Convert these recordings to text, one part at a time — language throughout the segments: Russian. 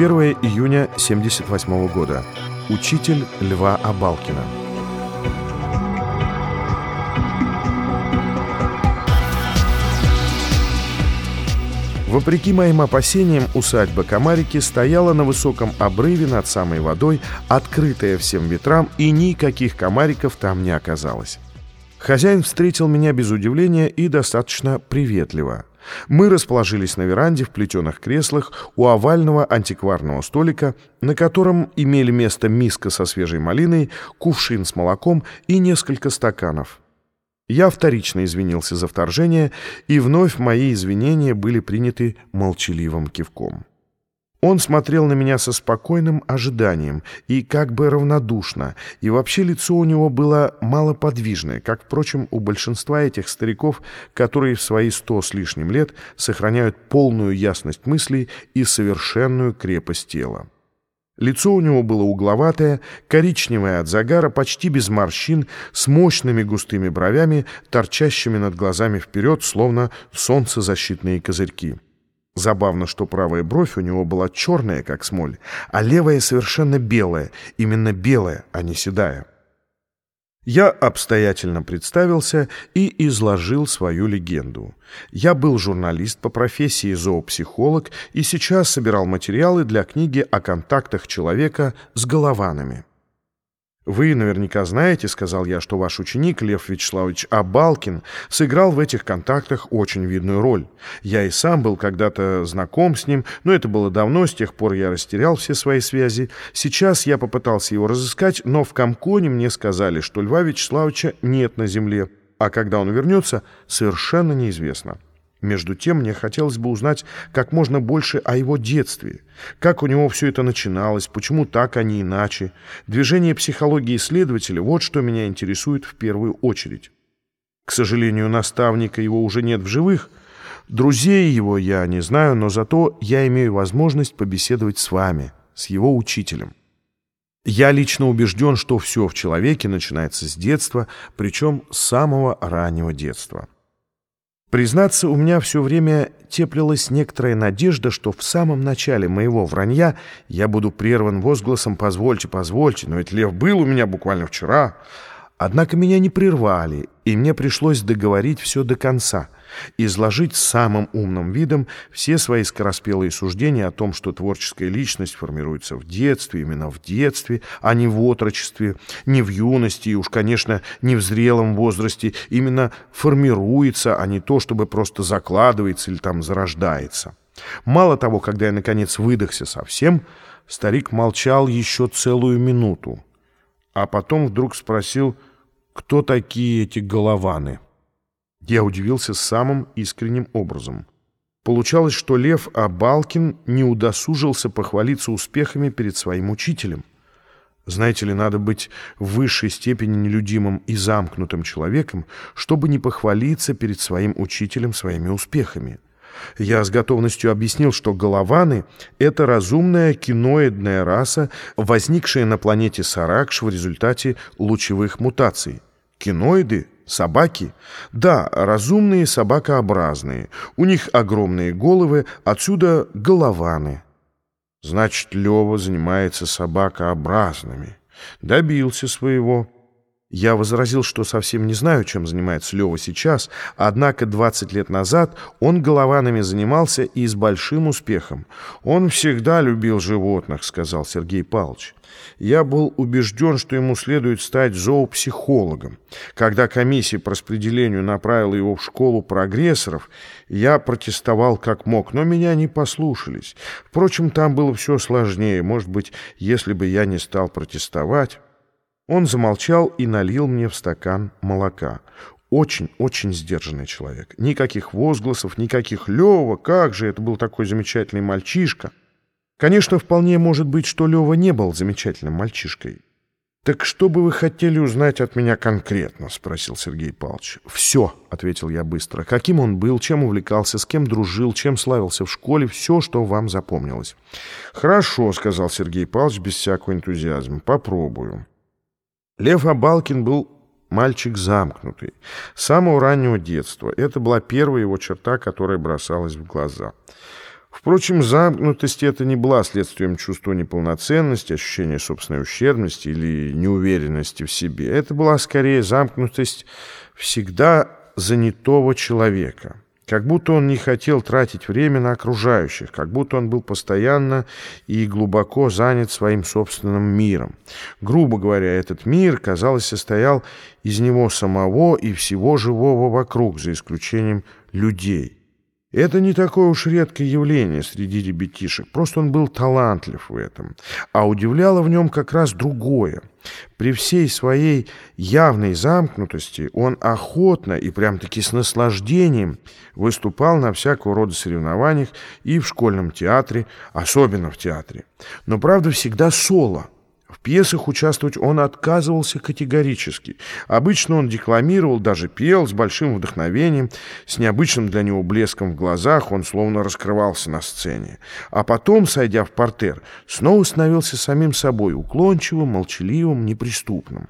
1 июня 1978 года. Учитель Льва Абалкина. Вопреки моим опасениям, усадьба Комарики стояла на высоком обрыве над самой водой, открытая всем ветрам, и никаких комариков там не оказалось. Хозяин встретил меня без удивления и достаточно приветливо. Мы расположились на веранде в плетеных креслах у овального антикварного столика, на котором имели место миска со свежей малиной, кувшин с молоком и несколько стаканов. Я вторично извинился за вторжение, и вновь мои извинения были приняты молчаливым кивком. Он смотрел на меня со спокойным ожиданием и как бы равнодушно, и вообще лицо у него было малоподвижное, как, впрочем, у большинства этих стариков, которые в свои сто с лишним лет сохраняют полную ясность мыслей и совершенную крепость тела. Лицо у него было угловатое, коричневое от загара, почти без морщин, с мощными густыми бровями, торчащими над глазами вперед, словно солнцезащитные козырьки. Забавно, что правая бровь у него была черная, как смоль, а левая совершенно белая, именно белая, а не седая. Я обстоятельно представился и изложил свою легенду. Я был журналист по профессии зоопсихолог и сейчас собирал материалы для книги о контактах человека с голованами. «Вы наверняка знаете, — сказал я, — что ваш ученик Лев Вячеславович Абалкин сыграл в этих контактах очень видную роль. Я и сам был когда-то знаком с ним, но это было давно, с тех пор я растерял все свои связи. Сейчас я попытался его разыскать, но в Комконе мне сказали, что Льва Вячеславовича нет на земле, а когда он вернется, совершенно неизвестно». Между тем, мне хотелось бы узнать как можно больше о его детстве. Как у него все это начиналось, почему так, а не иначе. Движение психологии исследователя – вот что меня интересует в первую очередь. К сожалению, наставника его уже нет в живых. Друзей его я не знаю, но зато я имею возможность побеседовать с вами, с его учителем. Я лично убежден, что все в человеке начинается с детства, причем с самого раннего детства. Признаться, у меня все время теплилась некоторая надежда, что в самом начале моего вранья я буду прерван возгласом «позвольте, позвольте, но ведь лев был у меня буквально вчера». Однако меня не прервали, и мне пришлось договорить все до конца, изложить самым умным видом все свои скороспелые суждения о том, что творческая личность формируется в детстве, именно в детстве, а не в отрочестве, не в юности и уж, конечно, не в зрелом возрасте, именно формируется, а не то, чтобы просто закладывается или там зарождается. Мало того, когда я, наконец, выдохся совсем, старик молчал еще целую минуту, а потом вдруг спросил — кто такие эти голованы. Я удивился самым искренним образом. Получалось, что Лев Абалкин не удосужился похвалиться успехами перед своим учителем. Знаете ли, надо быть в высшей степени нелюдимым и замкнутым человеком, чтобы не похвалиться перед своим учителем своими успехами. Я с готовностью объяснил, что голованы — это разумная киноидная раса, возникшая на планете Саракш в результате лучевых мутаций. Киноиды? Собаки? Да, разумные собакообразные. У них огромные головы, отсюда голованы. Значит, Лева занимается собакообразными. Добился своего. Я возразил, что совсем не знаю, чем занимается Лева сейчас, однако 20 лет назад он голованами занимался и с большим успехом. «Он всегда любил животных», — сказал Сергей Павлович. Я был убежден, что ему следует стать зоопсихологом. Когда комиссия по распределению направила его в школу прогрессоров, я протестовал как мог, но меня не послушались. Впрочем, там было все сложнее. Может быть, если бы я не стал протестовать... Он замолчал и налил мне в стакан молока. Очень-очень сдержанный человек. Никаких возгласов, никаких «Лева, как же, это был такой замечательный мальчишка». Конечно, вполне может быть, что Лева не был замечательным мальчишкой. «Так что бы вы хотели узнать от меня конкретно?» — спросил Сергей Павлович. «Все», — ответил я быстро. «Каким он был, чем увлекался, с кем дружил, чем славился в школе, все, что вам запомнилось». «Хорошо», — сказал Сергей Павлович без всякого энтузиазма. «Попробую». Лев Абалкин был мальчик замкнутый. С самого раннего детства. Это была первая его черта, которая бросалась в глаза. Впрочем, замкнутость это не была следствием чувства неполноценности, ощущения собственной ущербности или неуверенности в себе. Это была скорее замкнутость всегда занятого человека. Как будто он не хотел тратить время на окружающих, как будто он был постоянно и глубоко занят своим собственным миром. Грубо говоря, этот мир, казалось, состоял из него самого и всего живого вокруг, за исключением людей. Это не такое уж редкое явление среди ребятишек, просто он был талантлив в этом. А удивляло в нем как раз другое. При всей своей явной замкнутости он охотно и прям-таки с наслаждением выступал на всякого рода соревнованиях и в школьном театре, особенно в театре. Но, правда, всегда соло – в пьесах участвовать он отказывался категорически. Обычно он декламировал, даже пел с большим вдохновением, с необычным для него блеском в глазах, он словно раскрывался на сцене. А потом, сойдя в портер, снова становился самим собой, уклончивым, молчаливым, неприступным.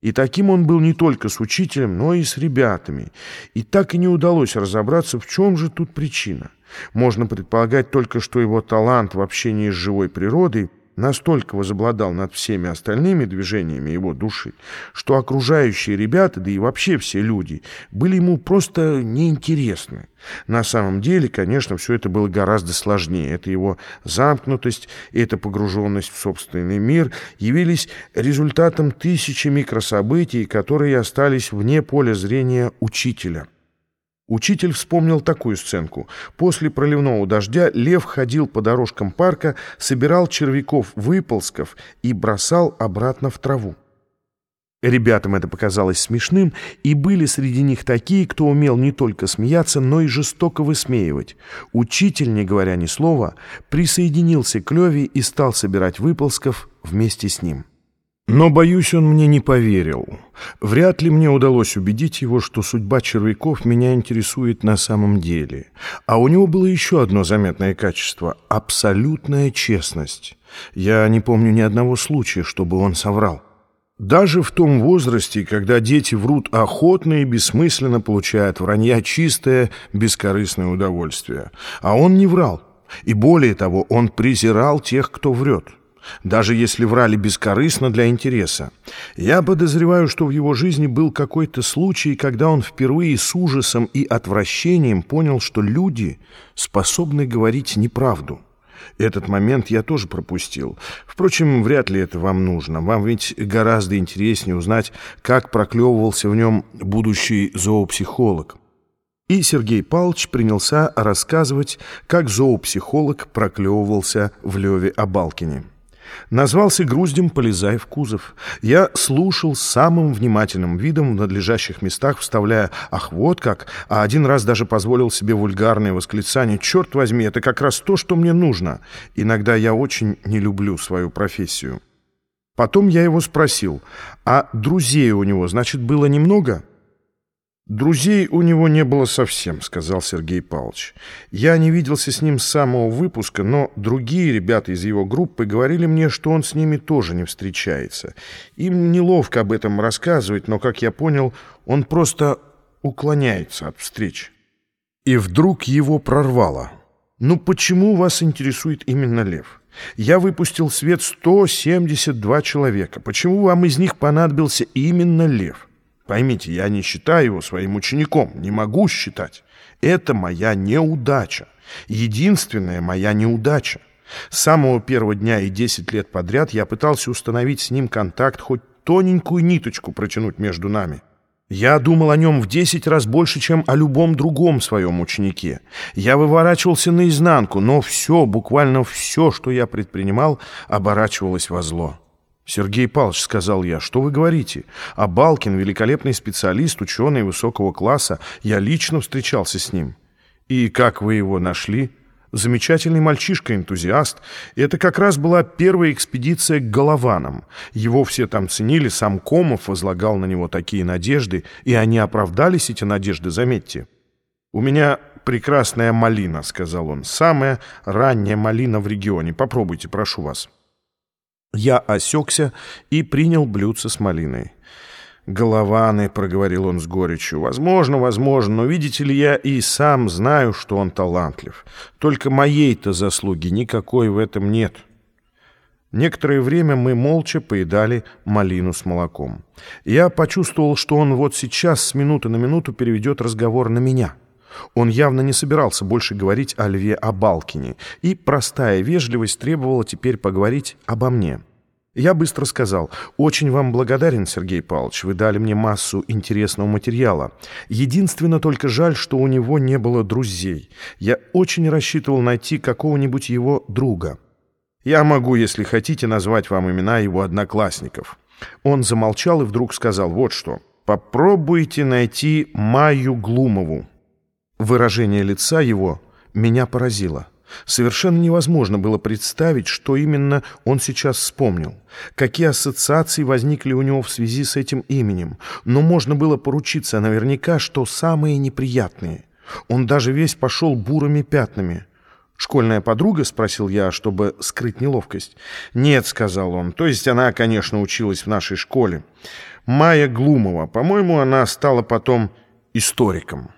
И таким он был не только с учителем, но и с ребятами. И так и не удалось разобраться, в чем же тут причина. Можно предполагать только, что его талант в общении с живой природой – настолько возобладал над всеми остальными движениями его души, что окружающие ребята, да и вообще все люди, были ему просто неинтересны. На самом деле, конечно, все это было гораздо сложнее. Это его замкнутость, эта погруженность в собственный мир явились результатом тысячи микрособытий, которые остались вне поля зрения учителя. Учитель вспомнил такую сценку. После проливного дождя лев ходил по дорожкам парка, собирал червяков-выползков и бросал обратно в траву. Ребятам это показалось смешным, и были среди них такие, кто умел не только смеяться, но и жестоко высмеивать. Учитель, не говоря ни слова, присоединился к Леве и стал собирать выползков вместе с ним. Но, боюсь, он мне не поверил. Вряд ли мне удалось убедить его, что судьба червяков меня интересует на самом деле. А у него было еще одно заметное качество — абсолютная честность. Я не помню ни одного случая, чтобы он соврал. Даже в том возрасте, когда дети врут охотно и бессмысленно получают вранья чистое, бескорыстное удовольствие. А он не врал. И более того, он презирал тех, кто врет даже если врали бескорыстно для интереса. Я подозреваю, что в его жизни был какой-то случай, когда он впервые с ужасом и отвращением понял, что люди способны говорить неправду. Этот момент я тоже пропустил. Впрочем, вряд ли это вам нужно. Вам ведь гораздо интереснее узнать, как проклевывался в нем будущий зоопсихолог. И Сергей Павлович принялся рассказывать, как зоопсихолог проклевывался в Леве Абалкине. Назвался груздем, полезая в кузов. Я слушал самым внимательным видом в надлежащих местах, вставляя «ах, вот как», а один раз даже позволил себе вульгарное восклицание «черт возьми, это как раз то, что мне нужно». Иногда я очень не люблю свою профессию. Потом я его спросил, а друзей у него, значит, было немного?» «Друзей у него не было совсем», — сказал Сергей Павлович. «Я не виделся с ним с самого выпуска, но другие ребята из его группы говорили мне, что он с ними тоже не встречается. Им неловко об этом рассказывать, но, как я понял, он просто уклоняется от встреч». И вдруг его прорвало. «Ну почему вас интересует именно Лев?» Я выпустил в свет 172 человека. Почему вам из них понадобился именно Лев? Поймите, я не считаю его своим учеником, не могу считать. Это моя неудача, единственная моя неудача. С самого первого дня и 10 лет подряд я пытался установить с ним контакт, хоть тоненькую ниточку протянуть между нами. Я думал о нем в 10 раз больше, чем о любом другом своем ученике. Я выворачивался наизнанку, но все, буквально все, что я предпринимал, оборачивалось во зло. «Сергей Павлович», — сказал я, — «что вы говорите? А Балкин — великолепный специалист, ученый высокого класса. Я лично встречался с ним». «И как вы его нашли?» Замечательный мальчишка-энтузиаст. Это как раз была первая экспедиция к Голованам. Его все там ценили, сам Комов возлагал на него такие надежды, и они оправдались, эти надежды, заметьте. «У меня прекрасная малина», — сказал он, — «самая ранняя малина в регионе. Попробуйте, прошу вас». Я осекся и принял блюдце с малиной. «Голованы», — проговорил он с горечью. «Возможно, возможно, но видите ли, я и сам знаю, что он талантлив. Только моей-то заслуги никакой в этом нет». Некоторое время мы молча поедали малину с молоком. Я почувствовал, что он вот сейчас с минуты на минуту переведет разговор на меня. Он явно не собирался больше говорить о Льве Абалкине, и простая вежливость требовала теперь поговорить обо мне. Я быстро сказал, «Очень вам благодарен, Сергей Павлович, вы дали мне массу интересного материала. Единственно только жаль, что у него не было друзей. Я очень рассчитывал найти какого-нибудь его друга». Я могу, если хотите, назвать вам имена его одноклассников». Он замолчал и вдруг сказал вот что. «Попробуйте найти Майю Глумову». Выражение лица его меня поразило. Совершенно невозможно было представить, что именно он сейчас вспомнил. Какие ассоциации возникли у него в связи с этим именем. Но можно было поручиться наверняка, что самые неприятные. Он даже весь пошел бурыми пятнами. «Школьная подруга?» — спросил я, чтобы скрыть неловкость. «Нет», — сказал он. «То есть она, конечно, училась в нашей школе. Майя Глумова. По-моему, она стала потом историком».